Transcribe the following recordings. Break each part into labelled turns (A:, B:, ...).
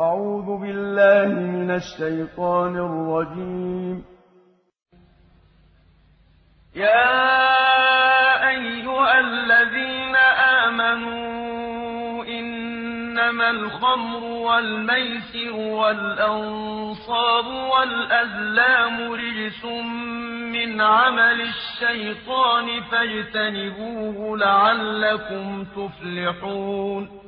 A: أعوذ بالله من الشيطان الرجيم.
B: يا أيها الذين آمنوا إنما الخمر والميسر والأنصاب والأزلام رجس من عمل الشيطان فاجتنبوه لعلكم تفلحون.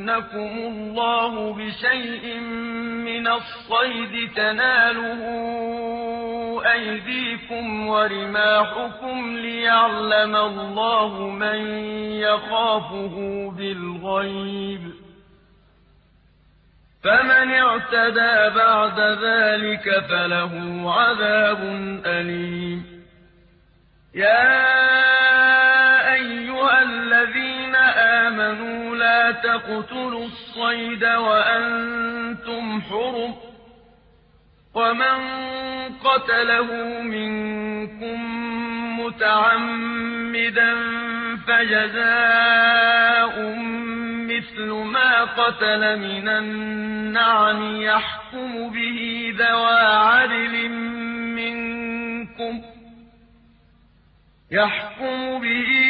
B: ليبلونكم الله بشيء من الصيد تناله أيديكم ورماحكم ليعلم الله من يخافه بالغيب. فمن اعتدى بعد ذلك فله عذاب أليم. تقتلوا الصيد وأنتم حرم ومن قتله منكم متعمدا فجزاء مثل ما قتل من النعم يحكم به ذوى عدل منكم يحكم به